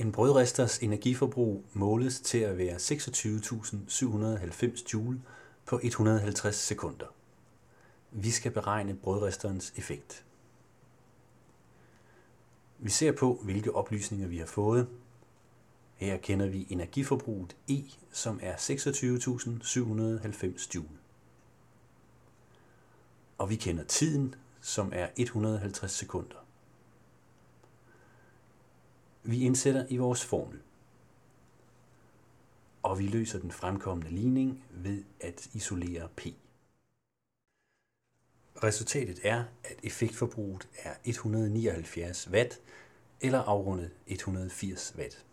En brødristers energiforbrug måles til at være 26.790 joule på 150 sekunder. Vi skal beregne brødristerens effekt. Vi ser på, hvilke oplysninger vi har fået. Her kender vi energiforbruget E, som er 26.790 joule. Og vi kender tiden, som er 150 sekunder. Vi indsætter i vores formel. Og vi løser den fremkommende ligning ved at isolere P. Resultatet er, at effektforbruget er 179 watt, eller afrundet 180 watt.